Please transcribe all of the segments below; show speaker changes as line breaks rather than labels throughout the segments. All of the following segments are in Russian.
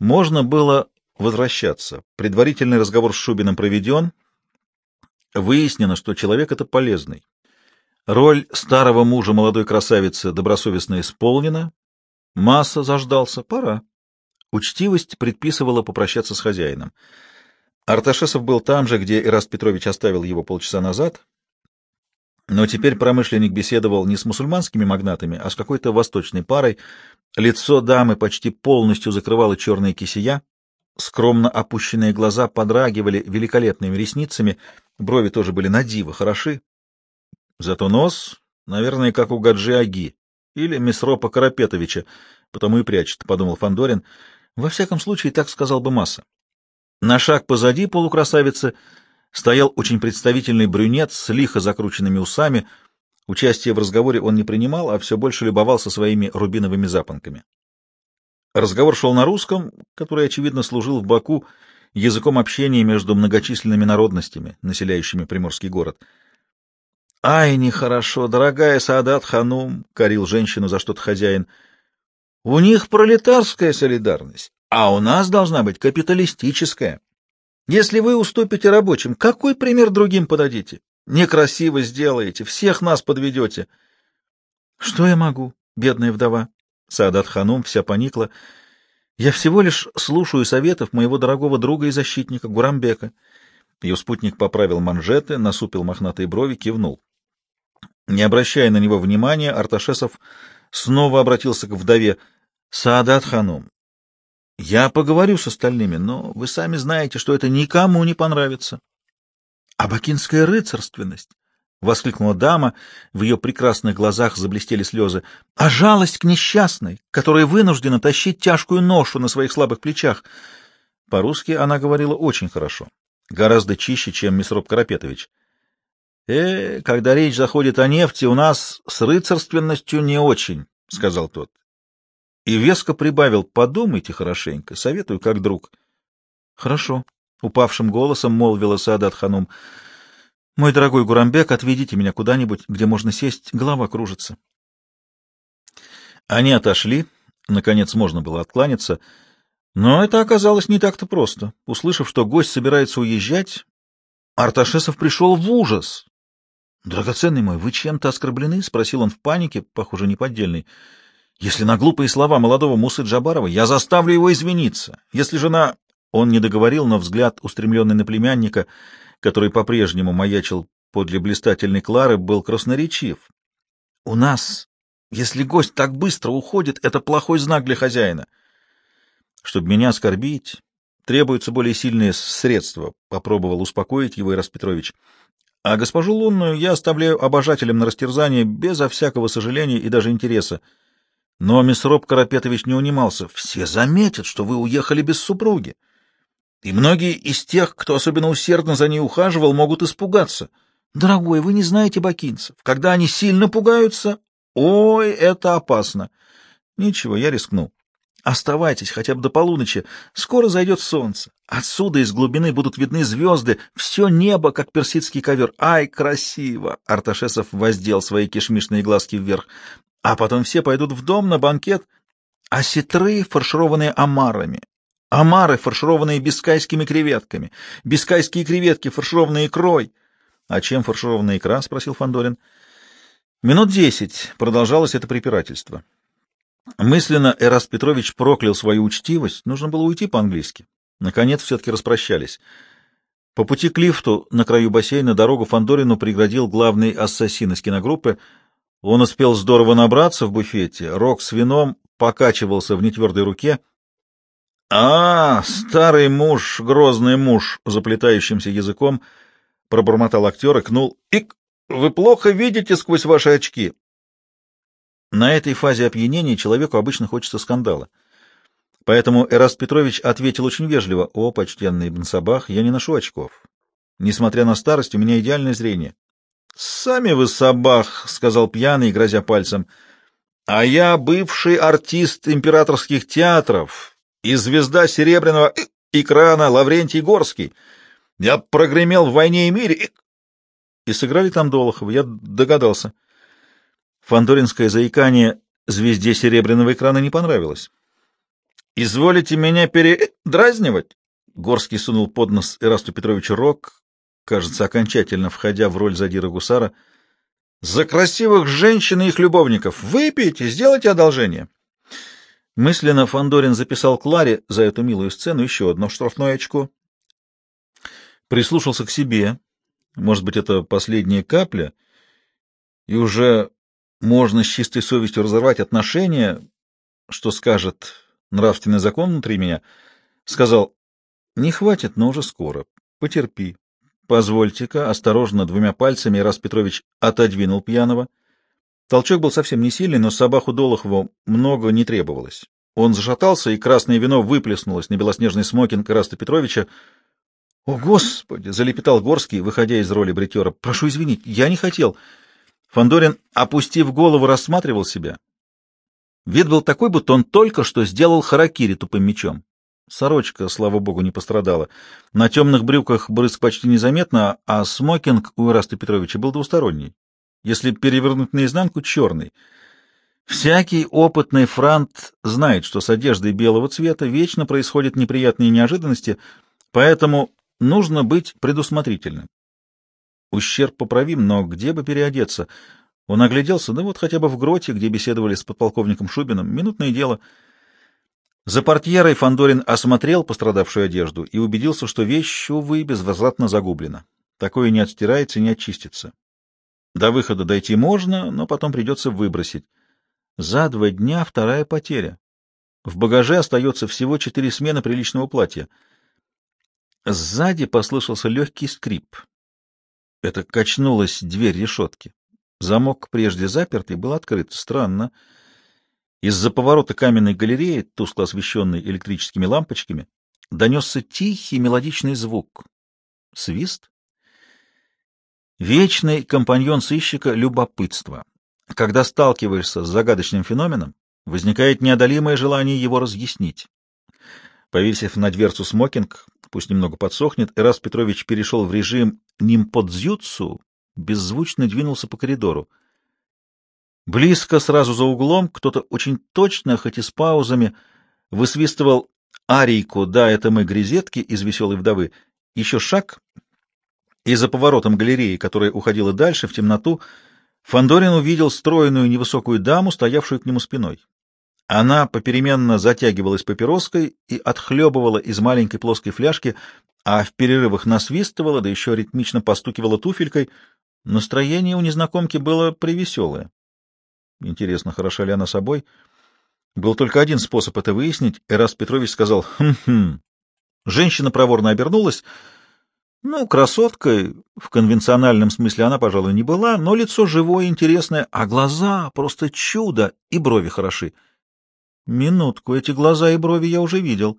Можно было возвращаться. Предварительный разговор с Шубиным проведен. Выяснено, что человек это полезный. Роль старого мужа молодой красавицы добросовестно исполнена. Масса заждался. Пора. Учтивость предписывала попрощаться с хозяином. Арташесов был там же, где Ираст Петрович оставил его полчаса назад, но теперь промышленник беседовал не с мусульманскими магнатами, а с какой-то восточной парой. Лицо дамы почти полностью закрывало черная кисия, скромно опущенные глаза подрагивали великолепными ресницами, брови тоже были на диво хороши. Зато нос, наверное, как у Гаджи Аги или Месропа Карапетовича, потому и прячет, — подумал Фандорин. Во всяком случае, так сказал бы Масса. На шаг позади полукрасавицы — стоял очень представительный брюнет с лихо закрученными усами. Участие в разговоре он не принимал, а все больше любовался своими рубиновыми запонками. Разговор шел на русском, который, очевидно, служил в Баку языком общения между многочисленными народностями, населяющими Приморский город. «Ай, нехорошо, дорогая Саадат Ханум!» — корил женщину за что-то хозяин. «У них пролетарская солидарность, а у нас должна быть капиталистическая». Если вы уступите рабочим, какой пример другим подадите? Некрасиво сделаете, всех нас подведете. — Что я могу, бедная вдова? Саадат Ханум вся поникла. — Я всего лишь слушаю советов моего дорогого друга и защитника Гурамбека. Ее спутник поправил манжеты, насупил мохнатые брови, кивнул. Не обращая на него внимания, Арташесов снова обратился к вдове. — Саадат Ханум, я поговорю с остальными, но вы сами знаете, что это никому не понравится. — А бакинская рыцарственность! — воскликнула дама, в ее прекрасных глазах заблестели слезы. — А жалость к несчастной, которая вынуждена тащить тяжкую ношу на своих слабых плечах. По-русски она говорила очень хорошо, гораздо чище, чем Месроп Карапетович. — Э, когда речь заходит о нефти, у нас с рыцарственностью не очень, — сказал тот. И веско прибавил, подумайте хорошенько, советую как друг. — Хорошо, — упавшим голосом молвила Саадат Ханум. — Мой дорогой Гурамбек, отведите меня куда-нибудь, где можно сесть, голова кружится. Они отошли, наконец можно было откланяться, но это оказалось не так-то просто. Услышав, что гость собирается уезжать, Арташесов пришел в ужас. — Драгоценный мой, вы чем-то оскорблены? — спросил он в панике, похоже, неподдельный. Если на глупые слова молодого Мусы Джабарова, я заставлю его извиниться. Если жена... Он не договорил, но взгляд, устремленный на племянника, который по-прежнему маячил подле блистательной Клары, был красноречив. «У нас, если гость так быстро уходит, это плохой знак для хозяина. Чтобы меня оскорбить, требуются более сильные средства», — попробовал успокоить его Ирас Петрович. «А госпожу Лунную я оставляю обожателям на растерзание безо всякого сожаления и даже интереса». Но Месроп Карапетович не унимался. Все заметят, что вы уехали без супруги. И многие из тех, кто особенно усердно за ней ухаживал, могут испугаться. Дорогой, вы не знаете бакинцев. Когда они сильно пугаются, ой, это опасно. Ничего, я рискну. Оставайтесь хотя бы до полуночи. Скоро зайдет солнце. Отсюда из глубины будут видны звезды. Все небо, как персидский ковер. Ай, красиво! Арташесов воздел свои кишмишные глазки вверх. А потом все пойдут в дом на банкет, а сетры, фаршированные омарами, омары, фаршированные бискайскими креветками, бискайские креветки, фаршированные икрой. — А чем фаршированная икра? — спросил Фандорин. Минут десять продолжалось это препирательство. Мысленно Эрас Петрович проклял свою учтивость, нужно было уйти по-английски. Наконец все-таки распрощались. По пути к лифту на краю бассейна дорогу Фандорину преградил главный ассасин из киногруппы — он успел здорово набраться в буфете, рог с вином покачивался в нетвердой руке. — А, старый муж, грозный муж, заплетающимся языком, пробормотал актер и кнул. — Ик, вы плохо видите сквозь ваши очки. На этой фазе опьянения человеку обычно хочется скандала. Поэтому Эраст Петрович ответил очень вежливо. — О, почтенный Ибн Сабах, я не ношу очков. Несмотря на старость, у меня идеальное зрение. «Сами вы собак», — сказал пьяный, грозя пальцем. «А я бывший артист императорских театров и звезда серебряного экрана Лаврентий Горский. Я прогремел в «Войне и мире» и сыграли там Долохова, я догадался. Фандоринское заикание звезде серебряного экрана не понравилось. Изволите меня передразнивать? Горский сунул под нос Ирасту Петровичу рог, кажется, окончательно входя в роль задира гусара. «За красивых женщин и их любовников! Выпейте, сделайте одолжение!» Мысленно Фандорин записал Кларе за эту милую сцену еще одно штрафное очко. Прислушался к себе. Может быть, это последняя капля, и уже можно с чистой совестью разорвать отношения, что скажет нравственный закон внутри меня. Сказал, не хватит, но уже скоро. Потерпи. Позвольте-ка, осторожно, двумя пальцами Ирас Петрович отодвинул пьяного. Толчок был совсем не сильный, но собаху Долохову много не требовалось. Он зашатался, и красное вино выплеснулось на белоснежный смокинг Ираста Петровича. — О, Господи! — залепетал Горский, выходя из роли бритера. — Прошу извинить, я не хотел. Фандорин, опустив голову, рассматривал себя. Вид был такой, будто он только что сделал харакири тупым мечом. Сорочка, слава богу, не пострадала. На темных брюках брызг почти незаметно, а смокинг у Ираста Петровича был двусторонний. Если перевернуть наизнанку — черный. Всякий опытный франт знает, что с одеждой белого цвета вечно происходят неприятные неожиданности, поэтому нужно быть предусмотрительным. Ущерб поправим, но где бы переодеться? Он огляделся, да вот хотя бы в гроте, где беседовали с подполковником Шубиным. Минутное дело — за портьерой Фандорин осмотрел пострадавшую одежду и убедился, что вещь, увы, безвозвратно загублена. Такое не отстирается и не очистится. До выхода дойти можно, но потом придется выбросить. За два дня вторая потеря. В багаже остается всего четыре смены приличного платья. Сзади послышался легкий скрип. Это качнулась дверь решетки. Замок, прежде запертый, был открыт. Странно. Из-за поворота каменной галереи, тускло освещенной электрическими лампочками, донесся тихий мелодичный звук. Свист? Вечный компаньон сыщика — любопытство. Когда сталкиваешься с загадочным феноменом, возникает неодолимое желание его разъяснить. Повесив на дверцу смокинг, пусть немного подсохнет, Эрас Петрович перешел в режим нимподзюцу, беззвучно двинулся по коридору. Близко, сразу за углом, кто-то очень точно, хоть и с паузами, высвистывал арийку «Да, это мы, грезетки» из «Веселой вдовы». Еще шаг, и за поворотом галереи, которая уходила дальше, в темноту, Фандорин увидел стройную невысокую даму, стоявшую к нему спиной. Она попеременно затягивалась папироской и отхлебывала из маленькой плоской фляжки, а в перерывах насвистывала, да еще ритмично постукивала туфелькой. Настроение у незнакомки было привеселое. Интересно, хороша ли она собой? Был только один способ это выяснить. Эраст Петрович сказал «Хм-хм». Женщина проворно обернулась. Ну, красоткой в конвенциональном смысле она, пожалуй, не была, но лицо живое, интересное, а глаза — просто чудо, и брови хороши. Минутку, эти глаза и брови я уже видел.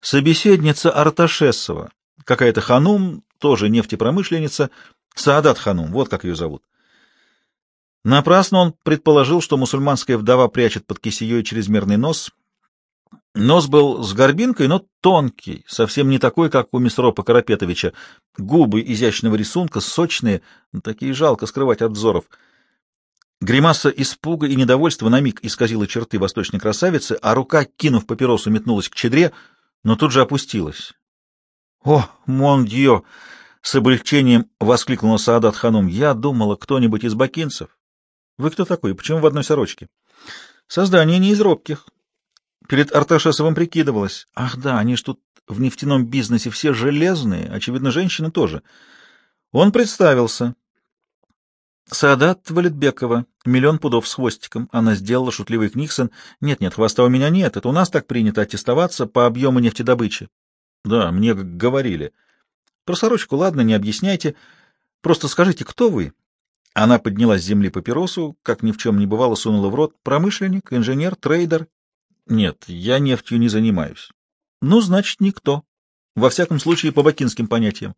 Собеседница Арташесова, какая-то ханум, тоже нефтепромышленница, Саадат ханум, вот как ее зовут. Напрасно он предположил, что мусульманская вдова прячет под кисеей чрезмерный нос. Нос был с горбинкой, но тонкий, совсем не такой, как у Месропа Карапетовича. Губы изящного рисунка, сочные, такие жалко скрывать от взоров. Гримаса испуга и недовольства на миг исказила черты восточной красавицы, а рука, кинув папиросу, метнулась к чедре, но тут же опустилась. — О, мон с облегчением воскликнула Саадат Ханум. — Я думала, кто-нибудь из бакинцев. Вы кто такой? Почему в одной сорочке? Создание не из робких. Перед Арташесовым прикидывалось. Ах да, они ж тут в нефтяном бизнесе все железные, очевидно, женщины тоже. Он представился. Саадат Валетбекова, миллион пудов с хвостиком. Она сделала шутливый Книксон. Нет-нет, хвоста у меня нет, это у нас так принято аттестоваться по объему нефтедобычи. Да, мне говорили. Про сорочку, ладно, не объясняйте. Просто скажите, кто вы? Она подняла с земли папиросу, как ни в чем не бывало, сунула в рот. Промышленник, инженер, трейдер? Нет, я нефтью не занимаюсь. Ну, значит, никто. Во всяком случае, по бакинским понятиям.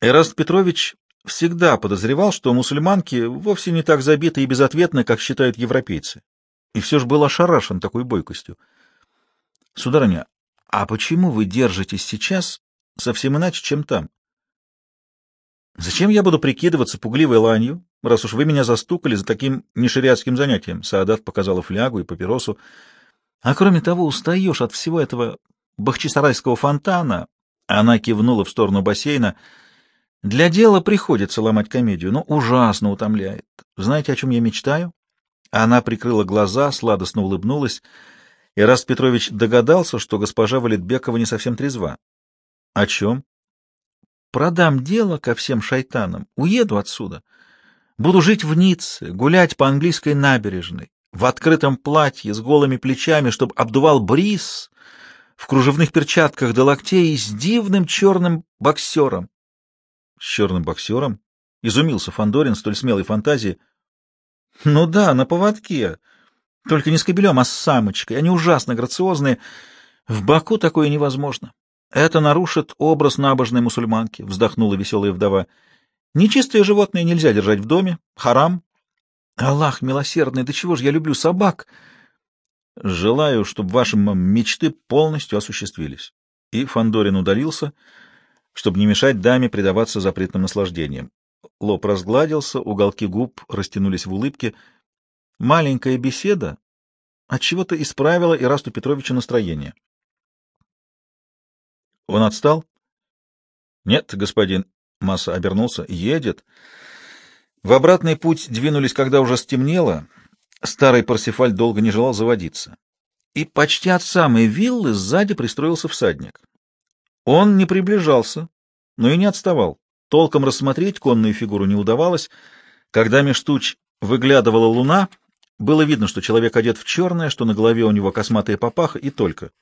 Эраст Петрович всегда подозревал, что мусульманки вовсе не так забиты и безответны, как считают европейцы. И все же был ошарашен такой бойкостью. Сударыня, а почему вы держитесь сейчас совсем иначе, чем там? Зачем я буду прикидываться пугливой ланью, раз уж вы меня застукали за таким нешариатским занятием? Саадат показала флягу и папиросу. А кроме того, устаешь от всего этого бахчисарайского фонтана. Она кивнула в сторону бассейна. Для дела приходится ломать комедию, но ужасно утомляет. Знаете, о чем я мечтаю? Она прикрыла глаза, сладостно улыбнулась, и Раст Петрович догадался, что госпожа Валитбекова не совсем трезва. — О чем? — Продам дело ко всем шайтанам, уеду отсюда. Буду жить в Ницце, гулять по английской набережной, в открытом платье, с голыми плечами, чтобы обдувал бриз, в кружевных перчатках до локтей и с дивным черным боксером. — С черным боксером? — изумился Фандорин столь смелой фантазии. — Ну да, на поводке. Только не с кобелем, а с самочкой. Они ужасно грациозные. В Баку такое невозможно. Это нарушит образ набожной мусульманки, — вздохнула веселая вдова. Нечистые животные нельзя держать в доме. Харам. Аллах милосердный, да чего же я люблю собак? Желаю, чтобы ваши мечты полностью осуществились. И Фандорин удалился, чтобы не мешать даме предаваться запретным наслаждениям. Лоб разгладился, уголки губ растянулись в улыбке — Маленькая беседа от чего то исправила Ирасту Петровичу настроение. Он отстал? Нет, господин. Масса обернулся. Едет. В обратный путь двинулись, когда уже стемнело. Старый Парсифаль долго не желал заводиться. И почти от самой виллы сзади пристроился всадник. Он не приближался, но и не отставал. Толком рассмотреть конную фигуру не удавалось. Когда меж туч выглядывала луна, было видно, что человек одет в черное, что на голове у него косматая папаха, и только.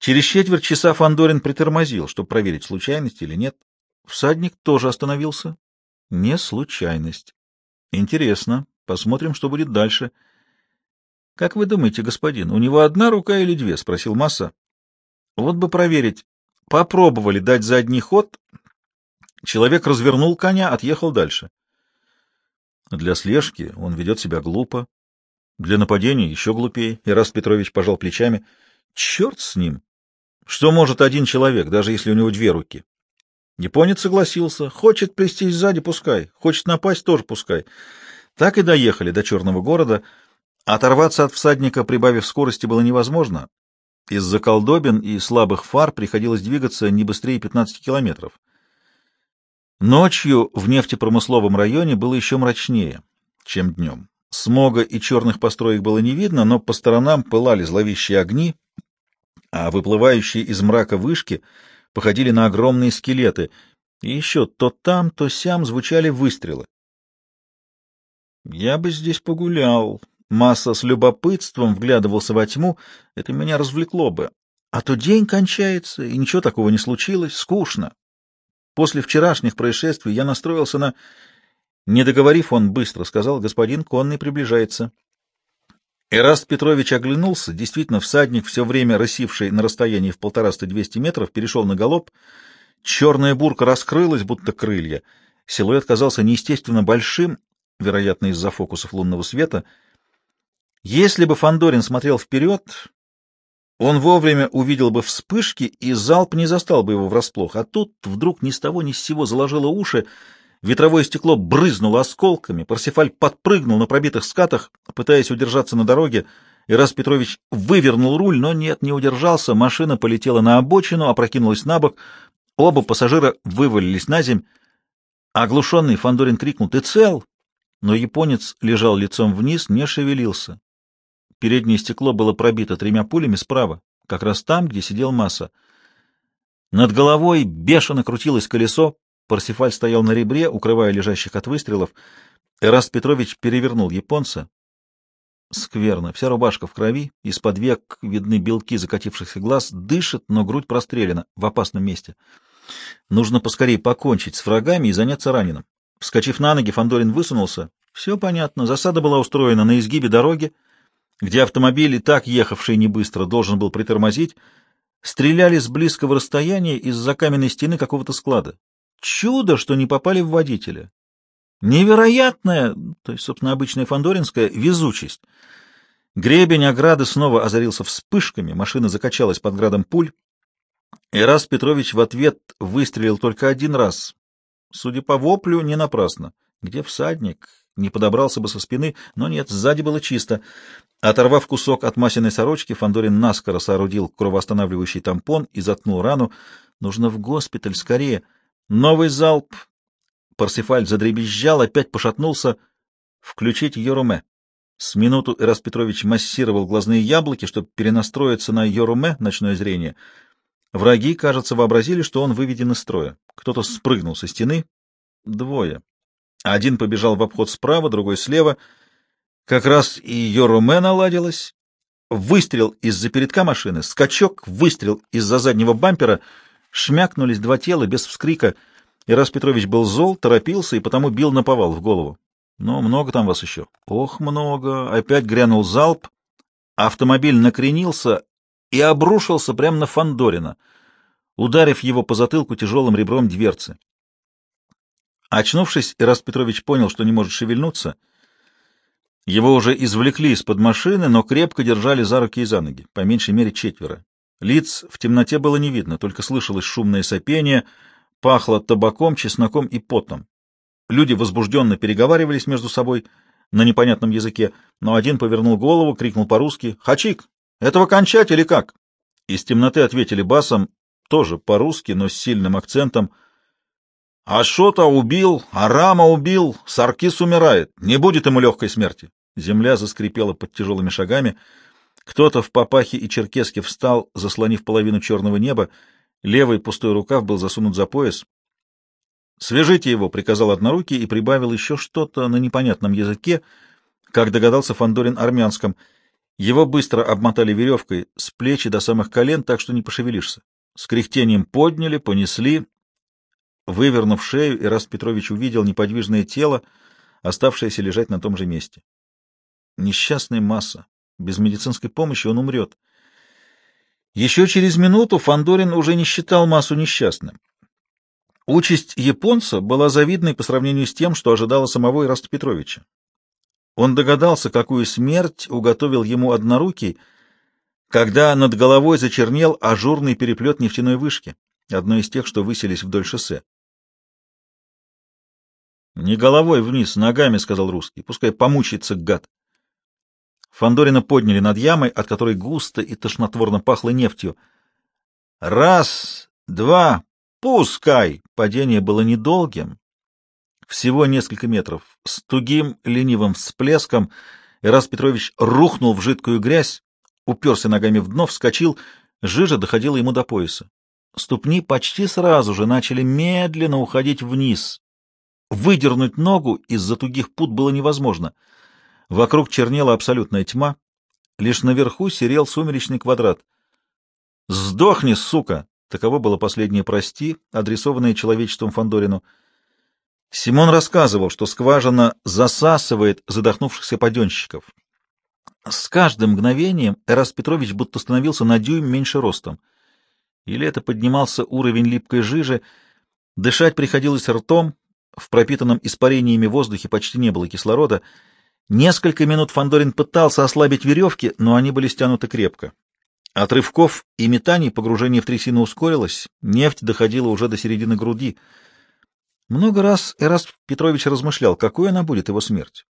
Через четверть часа Фандорин притормозил, чтобы проверить, случайность или нет. Всадник тоже остановился. Не случайность. Интересно. Посмотрим, что будет дальше. — Как вы думаете, господин, у него одна рука или две? — спросил Масса. — Вот бы проверить. Попробовали дать задний ход. Человек развернул коня, отъехал дальше. Для слежки он ведет себя глупо, для нападения еще глупее. Ираст Петрович пожал плечами. Черт с ним! Что может один человек, даже если у него две руки? Японец согласился. Хочет плестись сзади — пускай. Хочет напасть — тоже пускай. Так и доехали до Черного города. Оторваться от всадника, прибавив скорости, было невозможно. Из-за колдобин и слабых фар приходилось двигаться не быстрее 15 километров. Ночью в нефтепромысловом районе было еще мрачнее, чем днем. Смога и черных построек было не видно, но по сторонам пылали зловещие огни, а выплывающие из мрака вышки походили на огромные скелеты, и еще то там, то сям звучали выстрелы. «Я бы здесь погулял», Масса с любопытством вглядывался во тьму, это меня развлекло бы. А то день кончается, и ничего такого не случилось, скучно. После вчерашних происшествий я настроился на... Не договорив, он быстро сказал, господин конный приближается. Эраст Петрович оглянулся. Действительно, всадник, все время рысивший на расстоянии в полтораста-двести метров, перешел на галоп. Черная бурка раскрылась, будто крылья. Силуэт казался неестественно большим, вероятно, из-за фокусов лунного света. Если бы Фандорин смотрел вперед, он вовремя увидел бы вспышки, и залп не застал бы его врасплох. А тут вдруг ни с того ни с сего заложило уши, ветровое стекло брызнуло осколками, Парсифаль подпрыгнул на пробитых скатах, пытаясь удержаться на дороге, и раз Петрович вывернул руль, но нет, не удержался, машина полетела на обочину, опрокинулась на бок, оба пассажира вывалились на земь. Оглушенный Фандорин крикнул «Ты цел?», но японец лежал лицом вниз, не шевелился. Переднее стекло было пробито тремя пулями справа, как раз там, где сидел Масса. Над головой бешено крутилось колесо, Парсифаль стоял на ребре, укрывая лежащих от выстрелов. Эраст Петрович перевернул японца. Скверно. Вся рубашка в крови, из-под век видны белки закатившихся глаз, дышит, но грудь прострелена, в опасном месте. Нужно поскорее покончить с врагами и заняться раненым. Вскочив на ноги, Фандорин высунулся. Все понятно. Засада была устроена на изгибе дороги, где автомобиль, и так ехавший не быстро, должен был притормозить, стреляли с близкого расстояния из-за каменной стены какого-то склада. Чудо, что не попали в водителя. Невероятная, то есть, собственно, обычная фандоринская, везучесть. Гребень ограды снова озарился вспышками, машина закачалась под градом пуль. И раз Петрович в ответ выстрелил только один раз. Судя по воплю, не напрасно. Где всадник? не подобрался бы со спины, но нет, сзади было чисто. Оторвав кусок от масляной сорочки, Фандорин наскоро соорудил кровоостанавливающий тампон и заткнул рану. Нужно в госпиталь, скорее. Новый залп. Парсифаль задребезжал, опять пошатнулся. Включить Йоруме. С минуту Эрас Петрович массировал глазные яблоки, чтобы перенастроиться на Йоруме, ночное зрение. Враги, кажется, вообразили, что он выведен из строя. Кто-то спрыгнул со стены. Двое. Один побежал в обход справа, другой слева. Как раз и Йоруме наладилась. Выстрел из-за передка машины, скачок, выстрел из-за заднего бампера. Шмякнулись два тела без вскрика. Ирас Петрович был зол, торопился и потому бил наповал в голову. Но много там вас еще. Ох, много. Опять грянул залп. Автомобиль накренился и обрушился прямо на Фандорина, ударив его по затылку тяжелым ребром дверцы. Очнувшись, Ираст Петрович понял, что не может шевельнуться. Его уже извлекли из-под машины, но крепко держали за руки и за ноги, по меньшей мере четверо. Лиц в темноте было не видно, только слышалось шумное сопение, пахло табаком, чесноком и потом. Люди возбужденно переговаривались между собой на непонятном языке, но один повернул голову, крикнул по-русски «Хачик! Этого кончать или как?» Из темноты ответили басом, тоже по-русски, но с сильным акцентом «Ашота убил, Арама убил, Саркис умирает, не будет ему легкой смерти». Земля заскрипела под тяжелыми шагами. Кто-то в папахе и черкеске встал, заслонив половину черного неба. Левый пустой рукав был засунут за пояс. «Свяжите его», — приказал однорукий и прибавил еще что-то на непонятном языке, как догадался Фандорин армянском. Его быстро обмотали веревкой с плечи до самых колен, так что не пошевелишься. С кряхтением подняли, понесли. Вывернув шею, Ирас Петрович увидел неподвижное тело, оставшееся лежать на том же месте. Несчастная масса. Без медицинской помощи он умрет. Еще через минуту Фандорин уже не считал массу несчастным. Участь японца была завидной по сравнению с тем, что ожидало самого Ираста Петровича. Он догадался, какую смерть уготовил ему однорукий, когда над головой зачернел ажурный переплет нефтяной вышки, одной из тех, что высились вдоль шоссе. — Не головой вниз, ногами, — сказал русский, — пускай помучается гад. Фандорина подняли над ямой, от которой густо и тошнотворно пахло нефтью. — Раз, два, Пускай! Падение было недолгим, всего несколько метров. С тугим ленивым всплеском Ирас Петрович рухнул в жидкую грязь, уперся ногами в дно, вскочил, жижа доходила ему до пояса. Ступни почти сразу же начали медленно уходить вниз. Выдернуть ногу из-за тугих пут было невозможно. Вокруг чернела абсолютная тьма, лишь наверху серел сумеречный квадрат. «Сдохни, сука!» Таково было последнее «прости», адресованное человечеством Фандорину. Симон рассказывал, что скважина засасывает задохнувшихся паденщиков. С каждым мгновением Эрас Петрович будто становился на дюйм меньше ростом. Или это поднимался уровень липкой жижи, дышать приходилось ртом, в пропитанном испарениями воздухе почти не было кислорода. Несколько минут Фандорин пытался ослабить веревки, но они были стянуты крепко. От рывков и метаний погружение в трясину ускорилось, нефть доходила уже до середины груди. Много раз Эрас Петрович размышлял, какой она будет, его смерть.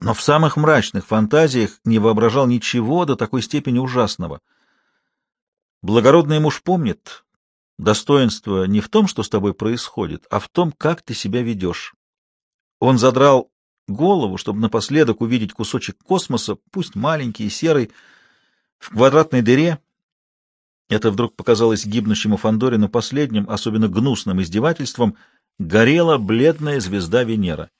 Но в самых мрачных фантазиях не воображал ничего до такой степени ужасного. Благородный муж помнит, достоинство не в том, что с тобой происходит, а в том, как ты себя ведешь. Он задрал голову, чтобы напоследок увидеть кусочек космоса, пусть маленький и серый, в квадратной дыре, это вдруг показалось гибнущему Фандорину последним, особенно гнусным издевательством, горела бледная звезда Венера.